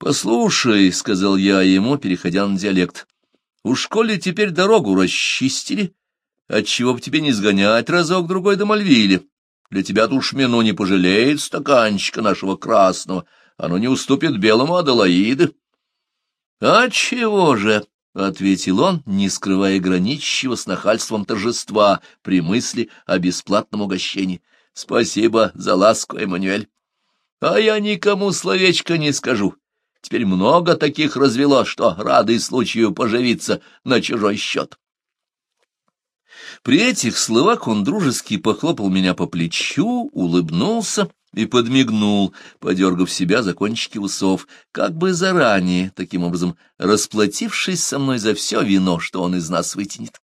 «Послушай», — сказал я ему, переходя на диалект, — «уж коли теперь дорогу расчистили, отчего бы тебе не сгонять разок-другой до Мальвили? Для тебя Тушмину не пожалеет стаканчика нашего красного, оно не уступит белому Аделаиды». «А чего же?» — ответил он, не скрывая граничащего с нахальством торжества при мысли о бесплатном угощении. «Спасибо за ласку, Эммануэль. А я никому словечко не скажу» Теперь много таких развело, что рады случаю поживиться на чужой счет. При этих словах он дружески похлопал меня по плечу, улыбнулся и подмигнул, подергав себя за кончики усов, как бы заранее, таким образом, расплатившись со мной за все вино, что он из нас вытянет.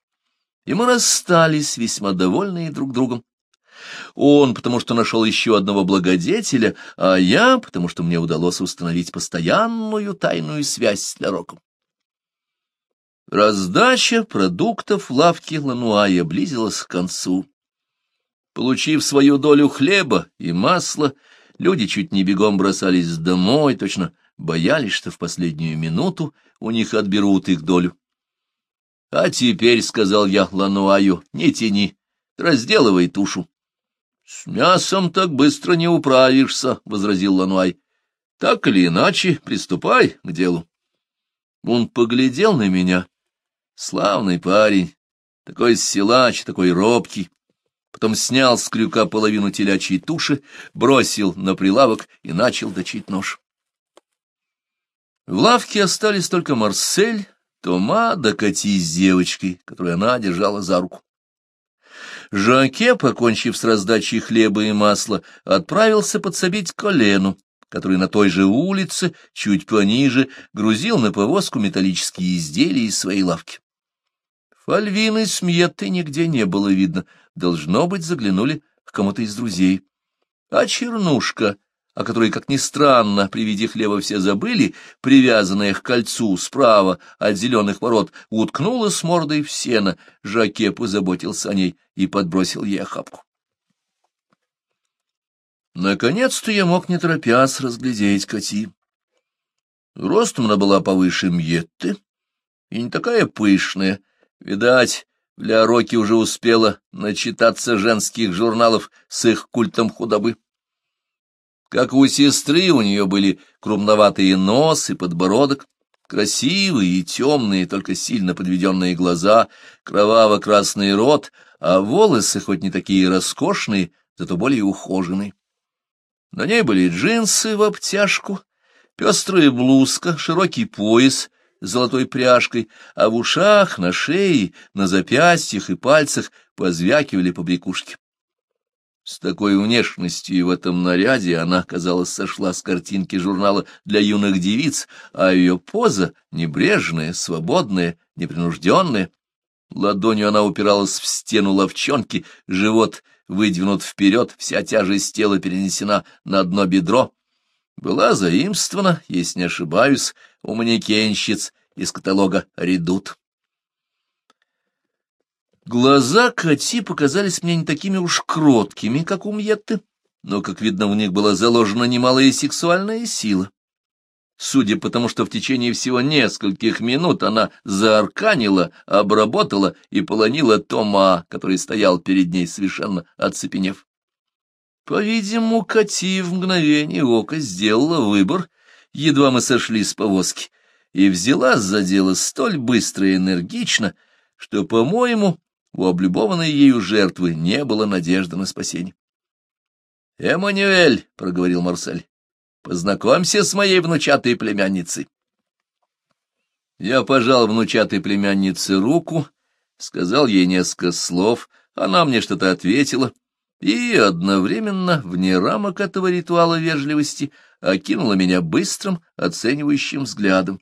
И мы расстались, весьма довольные друг другом, он, потому что нашел еще одного благодетеля, а я, потому что мне удалось установить постоянную тайную связь с Ляроком. Раздача продуктов лавки Лануая близилась к концу. Получив свою долю хлеба и масла, люди чуть не бегом бросались домой, точно боялись, что в последнюю минуту у них отберут их долю. — А теперь, — сказал я Лануаю, — не тяни, разделывай тушу. — С мясом так быстро не управишься, — возразил Лануай. — Так или иначе, приступай к делу. Он поглядел на меня. Славный парень, такой силач, такой робкий. Потом снял с крюка половину телячьей туши, бросил на прилавок и начал точить нож. В лавке остались только Марсель, Тома да Кати с девочкой, которую она держала за руку. Жаке, покончив с раздачей хлеба и масла, отправился подсобить колену, который на той же улице, чуть пониже, грузил на повозку металлические изделия из своей лавки. Фальвины с Мьетты нигде не было видно, должно быть, заглянули к кому-то из друзей. А Чернушка о которой, как ни странно, при виде хлеба все забыли, привязанная к кольцу справа от зеленых ворот, уткнула с мордой в сено. Жаке позаботился о ней и подбросил ей охапку. Наконец-то я мог не торопясь разглядеть коти. Ростом она была повыше Мьетты и не такая пышная. Видать, для Роки уже успела начитаться женских журналов с их культом худобы. Как у сестры у нее были крупноватые нос и подбородок, красивые и темные, только сильно подведенные глаза, кроваво-красный рот, а волосы хоть не такие роскошные, зато более ухоженные. На ней были джинсы в обтяжку, пестрая блузка, широкий пояс с золотой пряжкой, а в ушах, на шее, на запястьях и пальцах позвякивали побрякушки. С такой внешностью и в этом наряде она, казалось, сошла с картинки журнала для юных девиц, а ее поза небрежная, свободная, непринужденная. Ладонью она упиралась в стену ловчонки, живот выдвинут вперед, вся тяжесть тела перенесена на одно бедро. Была заимствована, если не ошибаюсь, у манекенщиц из каталога «Редут». Глаза Кати показались мне не такими уж кроткими, как у Мьетты, но, как видно, в них была заложена немалая сексуальная сила. Судя по тому, что в течение всего нескольких минут она заарканила, обработала и полонила Тома, который стоял перед ней, совершенно оцепенев. По-видимому, Кати в мгновение ока сделала выбор, едва мы сошли с повозки, и взяла за дело столь быстро и энергично, что, по-моему, у облюбованной ею жертвы не было надежды на спасение. — Эммануэль, — проговорил Марсель, — познакомься с моей внучатой племянницей. Я пожал внучатой племяннице руку, сказал ей несколько слов, она мне что-то ответила и одновременно, вне рамок этого ритуала вежливости, окинула меня быстрым, оценивающим взглядом.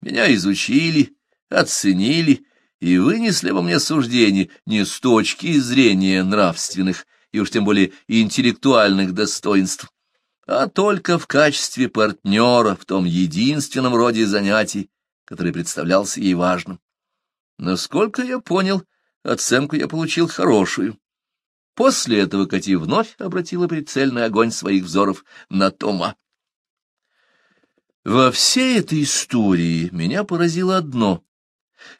Меня изучили, оценили — и вынесли во мне суждение не с точки зрения нравственных и уж тем более интеллектуальных достоинств, а только в качестве партнера в том единственном роде занятий, который представлялся ей важным. Насколько я понял, оценку я получил хорошую. После этого Кати вновь обратила прицельный огонь своих взоров на Тома. Во всей этой истории меня поразило одно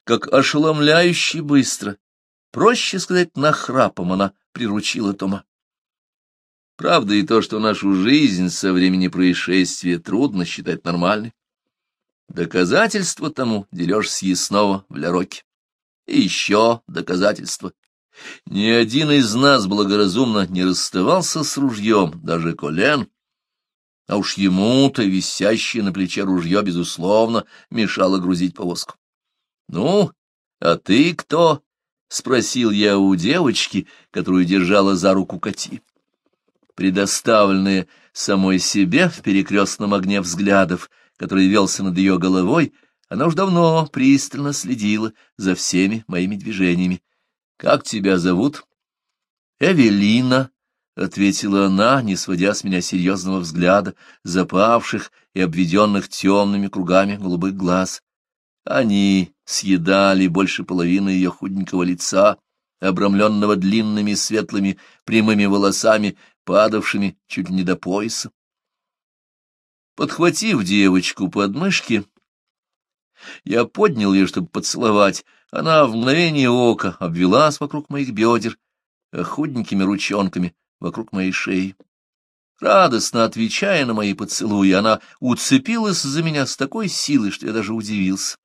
как ошеломляюще быстро, проще сказать, нахрапом она приручила Тома. Правда и то, что нашу жизнь со времени происшествия трудно считать нормальной. Доказательство тому дележ съестного в Ляроке. И еще доказательство. Ни один из нас благоразумно не расставался с ружьем, даже Колен, а уж ему-то висящее на плече ружье, безусловно, мешало грузить повозку. «Ну, а ты кто?» — спросил я у девочки, которую держала за руку Кати. Предоставленная самой себе в перекрестном огне взглядов, который велся над ее головой, она уж давно пристально следила за всеми моими движениями. «Как тебя зовут?» «Эвелина», — ответила она, не сводя с меня серьезного взгляда, запавших и обведенных темными кругами голубых глаз. Они съедали больше половины ее худенького лица, обрамленного длинными светлыми прямыми волосами, падавшими чуть ли не до пояса. Подхватив девочку под мышки, я поднял ее, чтобы поцеловать. Она в мгновение ока обвелась вокруг моих бедер, а худенькими ручонками вокруг моей шеи. Радостно отвечая на мои поцелуи, она уцепилась за меня с такой силой, что я даже удивился.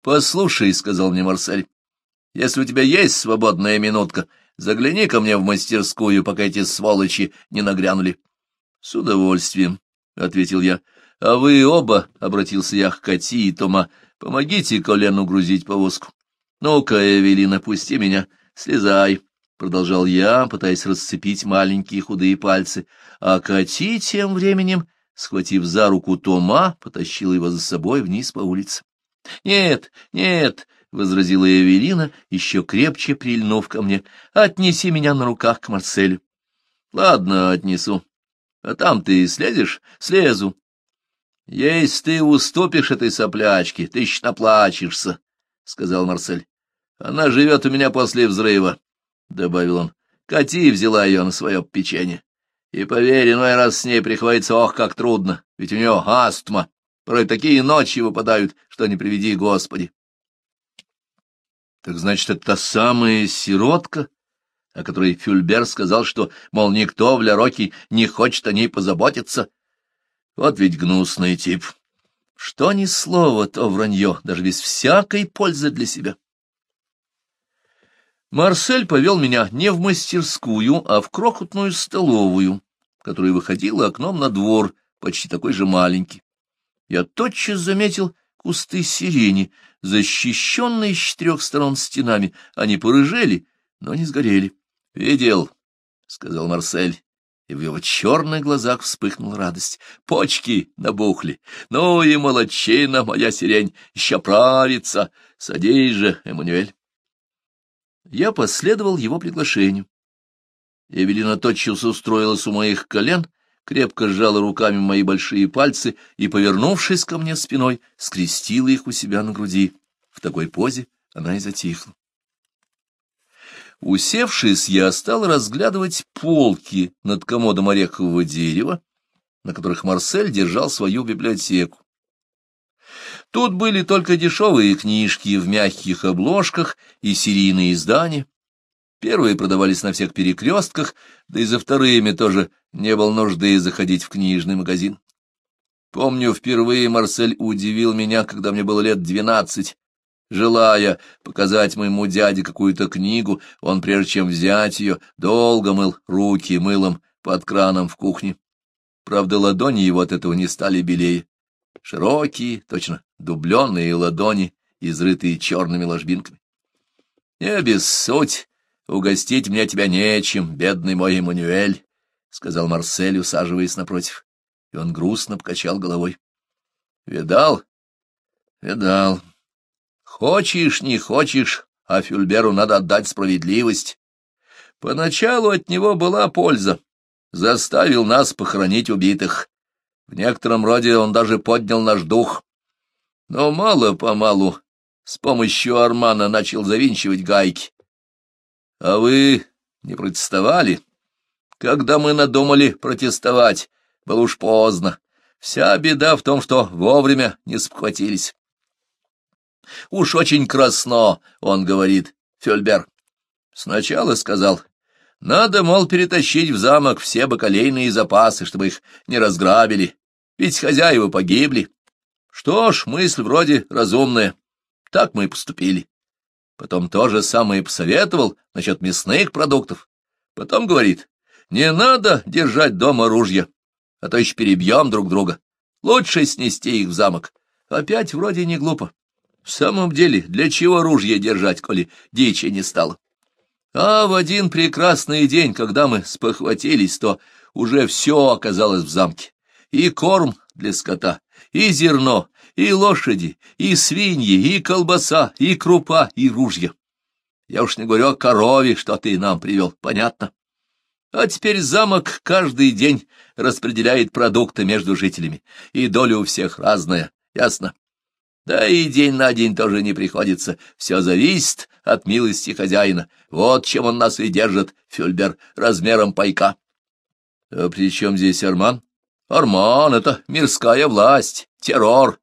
— Послушай, — сказал мне Марсель, — если у тебя есть свободная минутка, загляни ко мне в мастерскую, пока эти сволочи не нагрянули. — С удовольствием, — ответил я. — А вы оба, — обратился я к Кати и Тома, — помогите колену грузить повозку. — Ну-ка, Эвелина, пусти меня, слезай, — продолжал я, пытаясь расцепить маленькие худые пальцы. А Кати тем временем, схватив за руку Тома, потащил его за собой вниз по улице. — Нет, нет, — возразила Эвелина, еще крепче прильнув ко мне, — отнеси меня на руках к Марселю. — Ладно, отнесу. А там ты слезешь? — Слезу. — Если ты уступишь этой соплячке, ты еще наплачешься, — сказал Марсель. — Она живет у меня после взрыва, — добавил он. Кати взяла ее на свое печенье. И поверь, иной раз с ней приходится ох, как трудно, ведь у нее астма. Порой такие ночи выпадают, что не приведи Господи. Так значит, это та самая сиротка, о которой Фюльбер сказал, что, мол, никто в Ляроке не хочет о ней позаботиться. Вот ведь гнусный тип. Что ни слово, то вранье, даже без всякой пользы для себя. Марсель повел меня не в мастерскую, а в крохотную столовую, которая выходила окном на двор, почти такой же маленький я тотчас заметил кусты сирени, защищенные с четырех сторон стенами. Они порыжели, но не сгорели. — Видел, — сказал Марсель, и в его черных глазах вспыхнула радость. Почки набухли. Ну и молодчина, моя сирень, еще правится. Садись же, Эммануэль. Я последовал его приглашению. Эвелина тотчас устроилась у моих колен — крепко сжала руками мои большие пальцы и, повернувшись ко мне спиной, скрестила их у себя на груди. В такой позе она и затихла. Усевшись, я стал разглядывать полки над комодом орехового дерева, на которых Марсель держал свою библиотеку. Тут были только дешевые книжки в мягких обложках и серийные издания, Первые продавались на всех перекрестках, да и за вторыми тоже не было нужды заходить в книжный магазин. Помню, впервые Марсель удивил меня, когда мне было лет двенадцать. Желая показать моему дяде какую-то книгу, он, прежде чем взять ее, долго мыл руки мылом под краном в кухне. Правда, ладони его от этого не стали белее. Широкие, точно дубленные ладони, изрытые черными ложбинками. — Не обессудь, «Угостить мне тебя нечем, бедный мой Эммануэль», — сказал Марсель, усаживаясь напротив. И он грустно покачал головой. «Видал? Видал. Хочешь, не хочешь, а Фюльберу надо отдать справедливость. Поначалу от него была польза. Заставил нас похоронить убитых. В некотором роде он даже поднял наш дух. Но мало-помалу с помощью Армана начал завинчивать гайки, — А вы не протестовали? Когда мы надумали протестовать, было уж поздно. Вся беда в том, что вовремя не схватились. — Уж очень красно, — он говорит, Фельбер. Сначала сказал, надо, мол, перетащить в замок все бакалейные запасы, чтобы их не разграбили, ведь хозяева погибли. Что ж, мысль вроде разумная. Так мы и поступили потом то же самое посоветовал насчет мясных продуктов. Потом говорит, не надо держать дома ружья, а то еще перебьем друг друга. Лучше снести их в замок. Опять вроде не глупо. В самом деле, для чего ружья держать, коли дичи не стало? А в один прекрасный день, когда мы спохватились, то уже все оказалось в замке. И корм для скота, и зерно, и лошади, и свиньи, и колбаса, и крупа, и ружья. Я уж не говорю о корове, что ты нам привел, понятно? А теперь замок каждый день распределяет продукты между жителями, и доля у всех разная, ясно? Да и день на день тоже не приходится, все зависит от милости хозяина. Вот чем он нас и держит, Фюльбер, размером пайка. — А при чем здесь Арман? — Арман — это мирская власть, террор,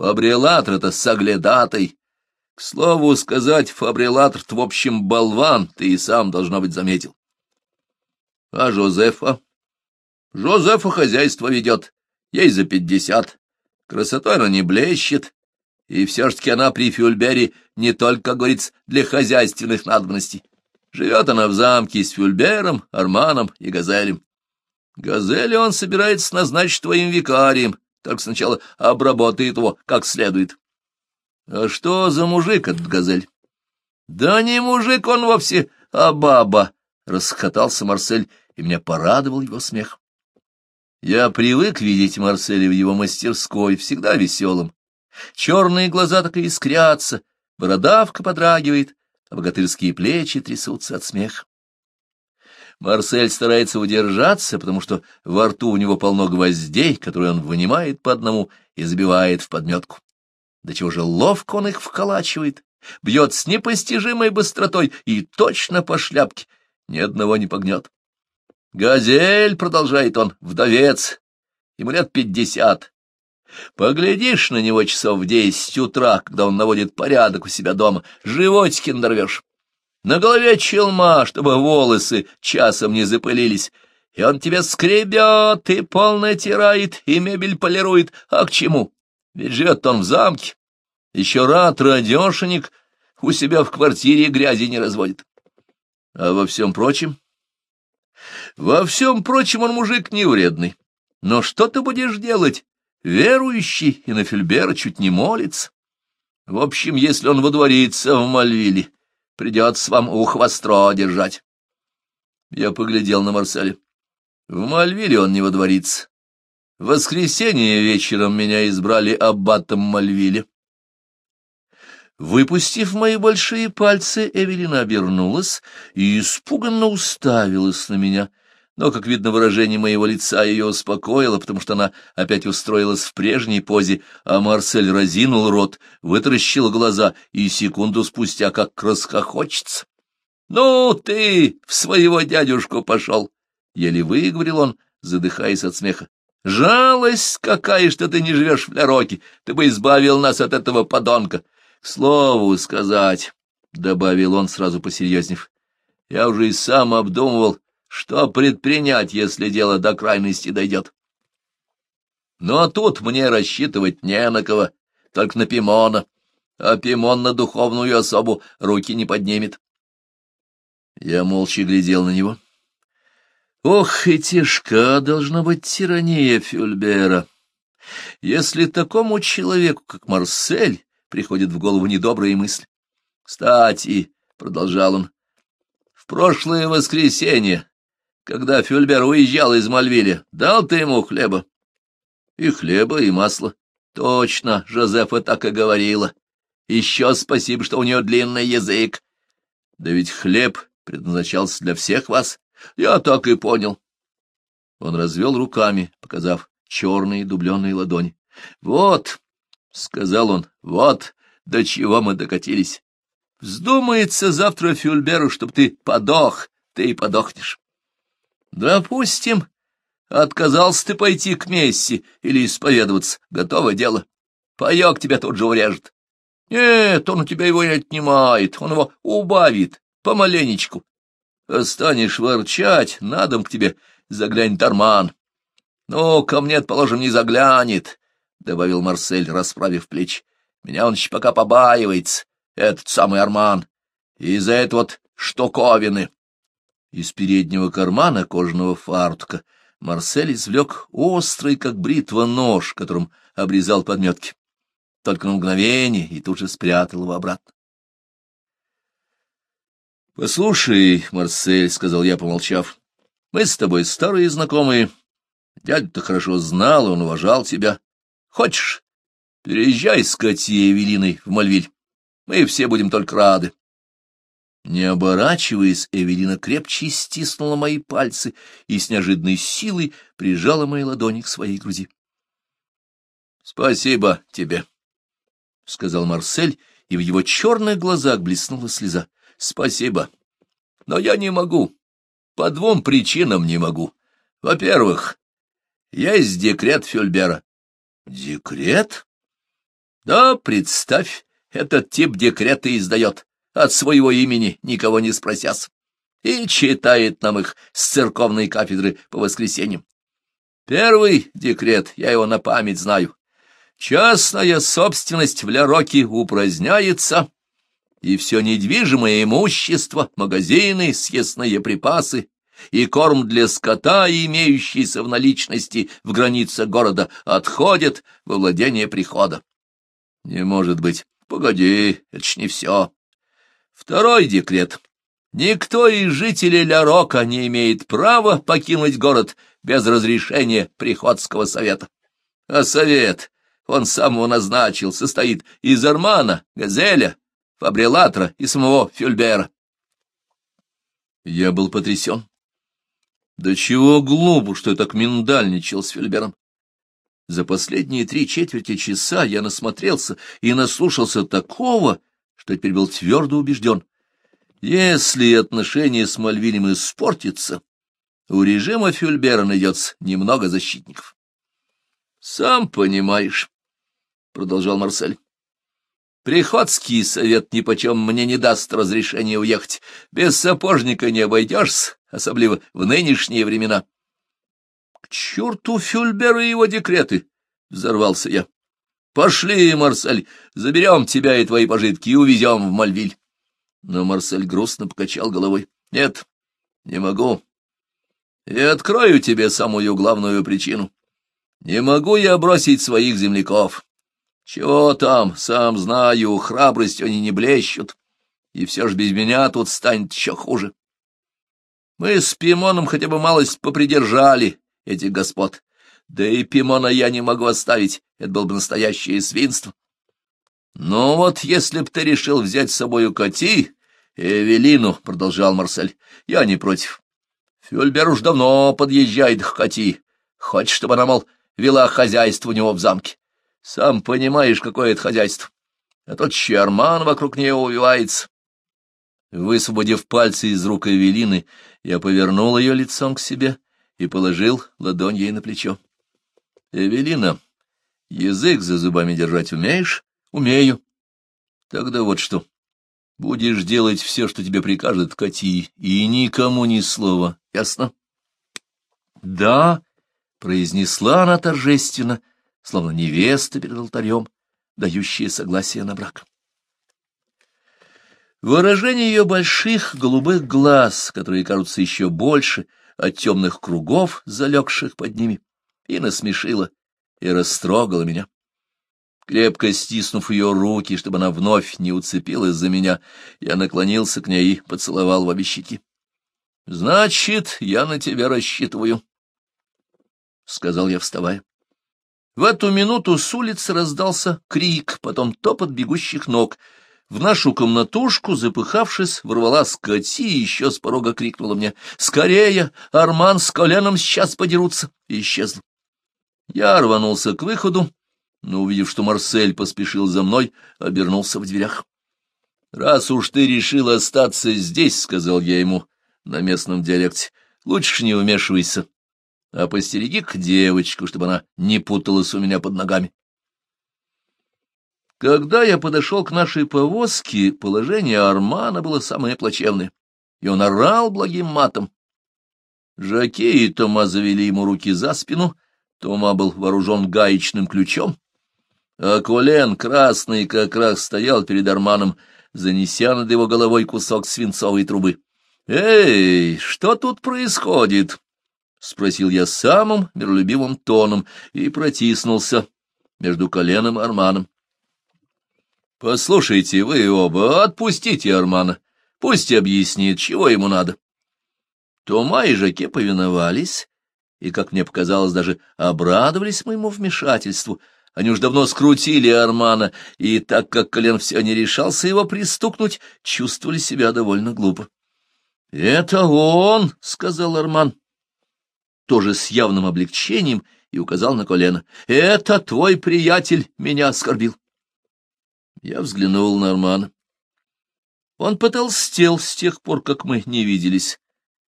Фабрилатр-то соглядатай. К слову сказать, фабрилатр-то, в общем, болван, ты и сам, должно быть, заметил. А Жозефа? Жозефа хозяйство ведет. Ей за пятьдесят. Красотой она не блещет. И все-таки она при Фюльбере не только, говорится, для хозяйственных надобностей. Живет она в замке с Фюльбером, Арманом и Газелем. Газели он собирается назначить твоим викарием, только сначала обработает его как следует. А что за мужик этот газель? Да не мужик он вовсе, а баба, — расхотался Марсель, и меня порадовал его смех. Я привык видеть Марселя в его мастерской, всегда веселым. Черные глаза так и искрятся, бородавка подрагивает, а богатырские плечи трясутся от смеха. Марсель старается удержаться, потому что во рту у него полно гвоздей, которые он вынимает по одному и забивает в подметку. Да чего же ловко он их вколачивает, бьет с непостижимой быстротой и точно по шляпке, ни одного не погнет. «Газель», — продолжает он, — «вдовец, ему лет пятьдесят. Поглядишь на него часов в десять утра, когда он наводит порядок у себя дома, животики надорвешь» на голове челма, чтобы волосы часом не запылились, и он тебя скребет, и пол натирает, и мебель полирует. А к чему? Ведь живет он в замке. Еще рад радешенек у себя в квартире грязи не разводит. А во всем прочем? Во всем прочем он мужик не вредный. Но что ты будешь делать? Верующий и на Фельбера чуть не молится. В общем, если он водворится в Мальвиле, Придется вам ух востро держать. Я поглядел на Марселя. В Мальвиле он не водворится. В воскресенье вечером меня избрали аббатом Мальвиле. Выпустив мои большие пальцы, Эвелина обернулась и испуганно уставилась на меня — но, как видно, выражение моего лица ее успокоило, потому что она опять устроилась в прежней позе, а Марсель разинул рот, вытаращил глаза и секунду спустя как расхохочется. — Ну, ты в своего дядюшку пошел! — еле выговорил он, задыхаясь от смеха. — Жалость какая, что ты не живешь в Ляроке! Ты бы избавил нас от этого подонка! — К слову сказать, — добавил он, сразу посерьезнев, — я уже и сам обдумывал, — что предпринять, если дело до крайности дойдет? Но тут мне рассчитывать не на кого, только на Пимона. А Пимон на духовную особу руки не поднимет. Я молча глядел на него. Ох, и тяжка должна быть тирания Фюльбера. Если такому человеку, как Марсель, приходит в голову недобрые мысли. Кстати, — продолжал он, — в прошлое воскресенье когда Фюльбер уезжал из Мальвиля, дал ты ему хлеба? И хлеба, и масла. Точно, Жозефа так и говорила. Еще спасибо, что у нее длинный язык. Да ведь хлеб предназначался для всех вас. Я так и понял. Он развел руками, показав черные дубленые ладони. Вот, — сказал он, — вот до чего мы докатились. Вздумается завтра Фюльберу, чтоб ты подох, ты и подохнешь. Допустим, отказался ты пойти к Месси или исповедоваться. Готово дело. Паек тебя тут же урежет. Нет, он у тебя его не отнимает, он его убавит, помаленечку. Останешь ворчать, на дом к тебе заглянет Арман. Ну, ко мне, положим, не заглянет, — добавил Марсель, расправив плечи. Меня он еще пока побаивается, этот самый Арман. Из-за этого вот штуковины. Из переднего кармана кожаного фартука Марсель извлек острый, как бритва, нож, которым обрезал подметки. Только на мгновение и тут же спрятал его обратно. «Послушай, Марсель», — сказал я, помолчав, — «мы с тобой старые знакомые. Дядя-то хорошо знал, он уважал тебя. Хочешь, переезжай с Катей Эвелиной в Мальвиль. Мы все будем только рады. Не оборачиваясь, Эвелина крепче стиснула мои пальцы и с неожиданной силой прижала мои ладони к своей груди. — Спасибо тебе, — сказал Марсель, и в его черных глазах блеснула слеза. — Спасибо. Но я не могу. По двум причинам не могу. Во-первых, есть декрет Фюльбера. — Декрет? — Да, представь, этот тип декрета издает. — от своего имени, никого не спросясь, и читает нам их с церковной кафедры по воскресеньям. Первый декрет, я его на память знаю. Частная собственность в Ляроке упраздняется, и все недвижимое имущество, магазины, съестные припасы и корм для скота, имеющийся в наличности в границах города, отходят во владение прихода. Не может быть. Погоди, это ж не все. Второй декрет. Никто из жителей Ля-Рока не имеет права покинуть город без разрешения Приходского совета. А совет, он самого назначил, состоит из Армана, Газеля, Фабрилатра и самого Фюльбера. Я был потрясен. Да чего глупо, что я так миндальничал с Фюльбером. За последние три четверти часа я насмотрелся и наслушался такого, что теперь был твердо убежден. Если отношения с Мальвинем испортятся, у режима Фюльбера найдется немного защитников. — Сам понимаешь, — продолжал Марсель. Приходский совет нипочем мне не даст разрешения уехать. Без сапожника не обойдешься, особливо в нынешние времена. — К черту Фюльбера и его декреты! — взорвался я. Пошли, Марсель, заберем тебя и твои пожитки и увезем в Мальвиль. Но Марсель грустно покачал головой. Нет, не могу. И открою тебе самую главную причину. Не могу я бросить своих земляков. Чего там, сам знаю, храбрость они не блещут. И все ж без меня тут станет еще хуже. Мы с Пимоном хотя бы малость попридержали этих господ. Да и Пимона я не могу оставить, это было бы настоящее свинство. «Ну вот, если б ты решил взять с собою коти, Эвелину, — продолжал Марсель, — я не против. Фюльбер уж давно подъезжает к коти. Хочет, чтобы она, мол, вела хозяйство у него в замке. Сам понимаешь, какое это хозяйство. А Этот чарман вокруг нее увивается. Высвободив пальцы из рук Эвелины, я повернул ее лицом к себе и положил ладонь ей на плечо. Эвелина, язык за зубами держать умеешь? Умею. Тогда вот что. Будешь делать все, что тебе прикажет Кати, и никому ни слова, ясно? Да, произнесла она торжественно, словно невеста перед алтарем, дающая согласие на брак. Выражение ее больших голубых глаз, которые кажутся еще больше от темных кругов, залегших под ними, — и насмешила, и растрогала меня. Крепко стиснув ее руки, чтобы она вновь не уцепилась за меня, я наклонился к ней и поцеловал в обе щеки. — Значит, я на тебя рассчитываю, — сказал я, вставая. В эту минуту с улицы раздался крик, потом топот бегущих ног. В нашу комнатушку, запыхавшись, ворвалась Кати и еще с порога крикнула мне «Скорее! Арман с коленом сейчас подерутся!» и исчезла. Я рванулся к выходу, но, увидев, что Марсель поспешил за мной, обернулся в дверях. — Раз уж ты решил остаться здесь, — сказал я ему на местном диалекте, — лучше не вмешивайся, а постереги-ка девочку, чтобы она не путалась у меня под ногами. Когда я подошел к нашей повозке, положение Армана было самое плачевное, и он орал благим матом. Жакеи и Тома завели ему руки за спину — Тома был вооружен гаечным ключом, а Колен, красный как раз, стоял перед Арманом, занеся над его головой кусок свинцовой трубы. — Эй, что тут происходит? — спросил я самым миролюбивым тоном и протиснулся между коленом и Арманом. — Послушайте, вы оба, отпустите Армана, пусть объяснит, чего ему надо. Тома и Жаке повиновались, и, как мне показалось, даже обрадовались моему вмешательству. Они уж давно скрутили Армана, и так как Колен все не решался его пристукнуть, чувствовали себя довольно глупо. — Это он, — сказал Арман, тоже с явным облегчением, и указал на колено. — Это твой приятель меня оскорбил. Я взглянул на Армана. Он потолстел с тех пор, как мы не виделись.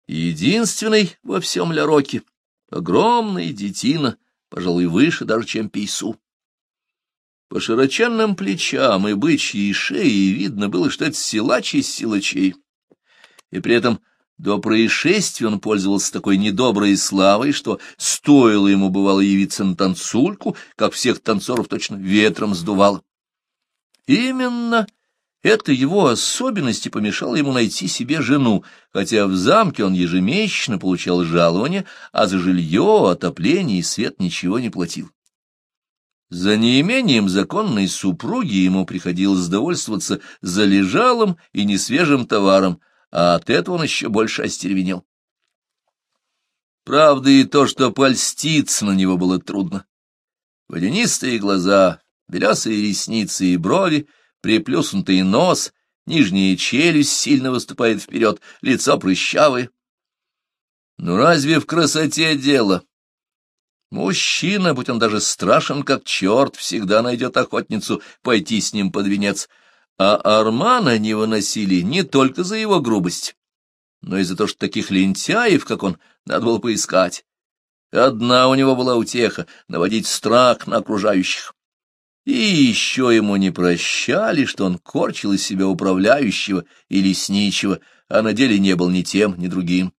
Единственный во всем Ляроке огромная детина, пожалуй, выше даже, чем пейсу. По широченным плечам и бычьей шее видно было, что это силач из силачей. И при этом до происшествия он пользовался такой недоброй славой, что стоило ему, бывало, явиться на танцульку, как всех танцоров точно ветром сдувало. Именно эта его особенность и помешала ему найти себе жену, хотя в замке он ежемесячно получал жалование, а за жилье, отопление и свет ничего не платил. За неимением законной супруги ему приходилось довольствоваться залежалым и несвежим товаром, а от этого он еще больше остервенел. Правда и то, что польститься на него было трудно. Водянистые глаза, белесые ресницы и брови — приплюснутый нос, нижняя челюсть сильно выступает вперед, лицо прыщавое. Ну разве в красоте дело? Мужчина, будь он даже страшен, как черт, всегда найдет охотницу пойти с ним под венец. А Армана не выносили не только за его грубость, но и за то, что таких лентяев, как он, надо было поискать. Одна у него была утеха — наводить страх на окружающих. И еще ему не прощали, что он корчил из себя управляющего и лесничего, а на деле не был ни тем, ни другим.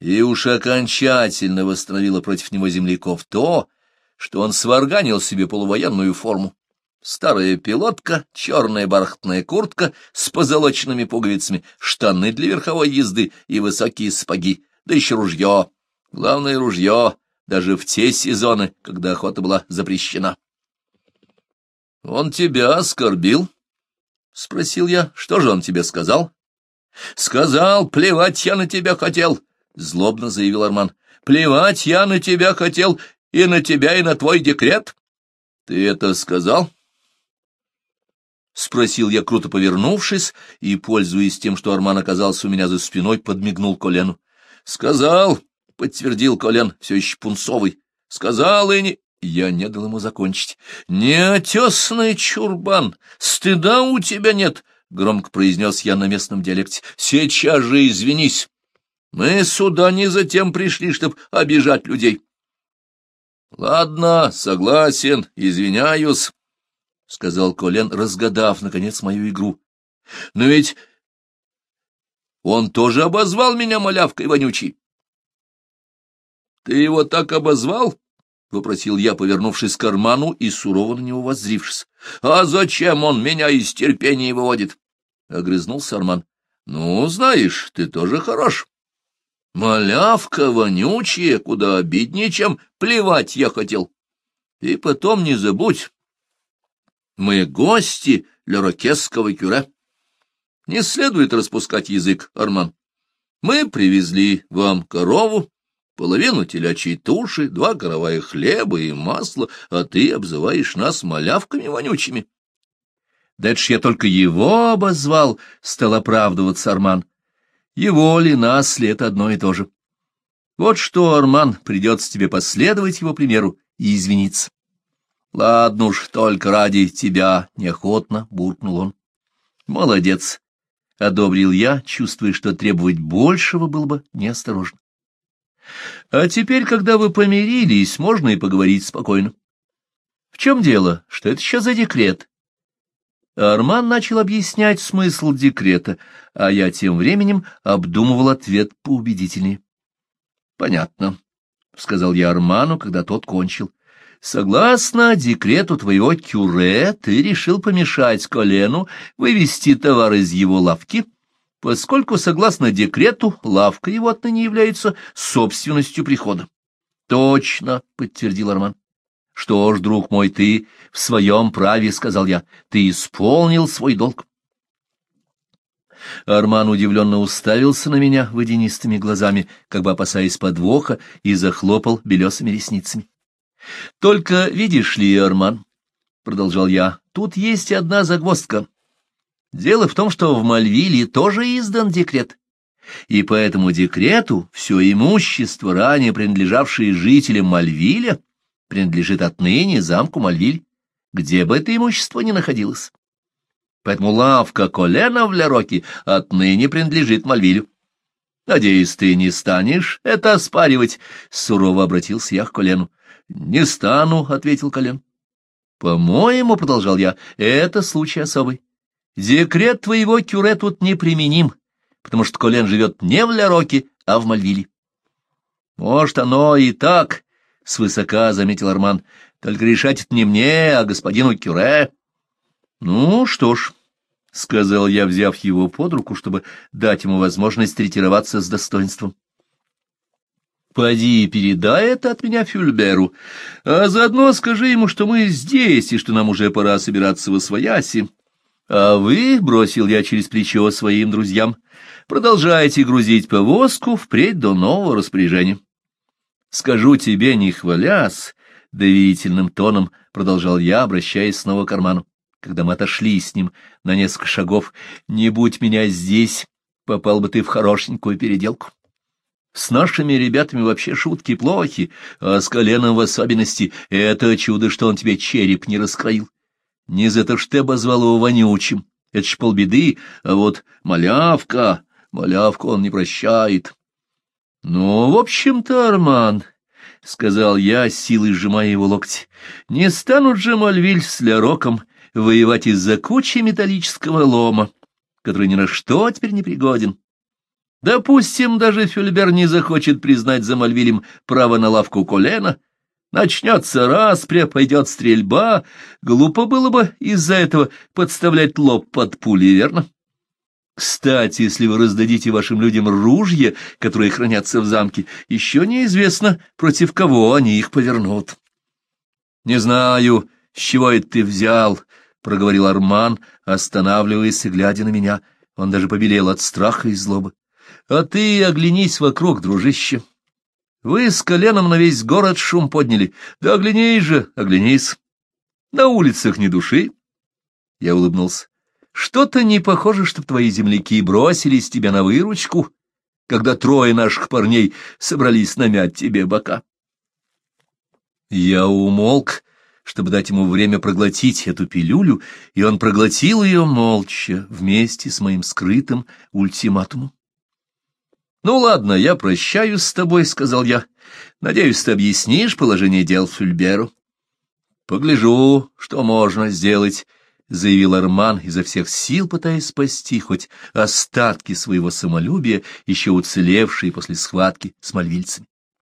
И уж окончательно восстановило против него земляков то, что он сварганил себе полувоенную форму. Старая пилотка, черная бархатная куртка с позолоченными пуговицами, штаны для верховой езды и высокие спаги, да еще ружье. Главное — ружье, даже в те сезоны, когда охота была запрещена. — Он тебя оскорбил? — спросил я. — Что же он тебе сказал? — Сказал, плевать я на тебя хотел, — злобно заявил Арман. — Плевать я на тебя хотел, и на тебя, и на твой декрет. — Ты это сказал? — спросил я, круто повернувшись, и, пользуясь тем, что Арман оказался у меня за спиной, подмигнул Колену. — Сказал, — подтвердил Колен, все еще пунцовый. — Сказал и не... Я не дал ему закончить. Неотесный чурбан! Стыда у тебя нет!» — громко произнес я на местном диалекте. «Сейчас же извинись! Мы сюда не затем пришли, чтобы обижать людей!» «Ладно, согласен, извиняюсь», — сказал Колен, разгадав, наконец, мою игру. «Но ведь он тоже обозвал меня малявкой вонючей». «Ты его так обозвал?» — вопросил я, повернувшись к карману и сурово на него воззрившись. — А зачем он меня из терпения выводит? — огрызнулся Арман. — Ну, знаешь, ты тоже хорош. — Малявка вонючая, куда обиднее, чем плевать я хотел. И потом не забудь, мы гости лерокесского кюре. Не следует распускать язык, Арман. Мы привезли вам корову, Половину телячьей туши, два коровая хлеба и масло, а ты обзываешь нас малявками вонючими. — Да это ж я только его обозвал, — стал оправдываться Арман. — Его ли, нас ли, это одно и то же. Вот что, Арман, придется тебе последовать его примеру и извиниться. — Ладно уж, только ради тебя, — неохотно буркнул он. — Молодец, — одобрил я, чувствуя, что требовать большего было бы неосторожно. А теперь, когда вы помирились, можно и поговорить спокойно. В чем дело? Что это еще за декрет? Арман начал объяснять смысл декрета, а я тем временем обдумывал ответ поубедительнее. — Понятно, — сказал я Арману, когда тот кончил. — Согласно декрету твоего кюре, ты решил помешать колену вывести товар из его лавки — поскольку, согласно декрету, лавка его отныне является собственностью прихода. — Точно, — подтвердил Арман. — Что ж, друг мой, ты в своем праве, — сказал я, — ты исполнил свой долг. Арман удивленно уставился на меня водянистыми глазами, как бы опасаясь подвоха, и захлопал белесыми ресницами. — Только видишь ли, Арман, — продолжал я, — тут есть одна загвоздка, Дело в том, что в Мальвиле тоже издан декрет, и по этому декрету все имущество, ранее принадлежавшее жителям Мальвиля, принадлежит отныне замку Мальвиль, где бы это имущество ни находилось. Поэтому лавка колена в Лероке отныне принадлежит Мальвилю. «Надеюсь, ты не станешь это оспаривать», — сурово обратился я к колену. «Не стану», — ответил колен. «По-моему», — продолжал я, — «это случай особый. Декрет твоего кюре тут неприменим, потому что Колен живет не в Ляроке, а в Мальвиле. Может, оно и так, — свысока заметил Арман, — только решать это не мне, а господину кюре. Ну что ж, — сказал я, взяв его под руку, чтобы дать ему возможность ретироваться с достоинством. Поди и передай это от меня Фюльберу, а заодно скажи ему, что мы здесь и что нам уже пора собираться во свояси. А вы, — бросил я через плечо своим друзьям, — продолжайте грузить повозку впредь до нового распоряжения. Скажу тебе, не хвалясь, — доверительным тоном продолжал я, обращаясь снова к карману, когда мы отошли с ним на несколько шагов, — не будь меня здесь, попал бы ты в хорошенькую переделку. С нашими ребятами вообще шутки плохи, а с коленом в особенности это чудо, что он тебе череп не раскроил. — не за то, что ты обозвал его вонючим. Это ж полбеды, а вот малявка, малявку он не прощает. — Ну, в общем-то, Арман, — сказал я, силой сжимая его локти, — не станут же Мальвиль с Ляроком воевать из-за кучи металлического лома, который ни на что теперь не пригоден. Допустим, даже Фюльбер не захочет признать за Мальвилем право на лавку колена — Начнется распря, пойдет стрельба. Глупо было бы из-за этого подставлять лоб под пули, верно? Кстати, если вы раздадите вашим людям ружья, которые хранятся в замке, еще неизвестно, против кого они их повернут. — Не знаю, с чего это ты взял, — проговорил Арман, останавливаясь и глядя на меня. Он даже побелел от страха и злобы. — А ты оглянись вокруг, дружище. — вы с коленом на весь город шум подняли. Да оглянись же, оглянись. На улицах ни души. Я улыбнулся. Что-то не похоже, чтоб твои земляки бросились тебя на выручку, когда трое наших парней собрались намять тебе бока. Я умолк, чтобы дать ему время проглотить эту пилюлю, и он проглотил ее молча вместе с моим скрытым ультиматумом. «Ну ладно, я прощаюсь с тобой», — сказал я. «Надеюсь, ты объяснишь положение дел Фюльберу». «Погляжу, что можно сделать», — заявил Арман, изо всех сил пытаясь спасти хоть остатки своего самолюбия, еще уцелевшие после схватки с мальвильцами.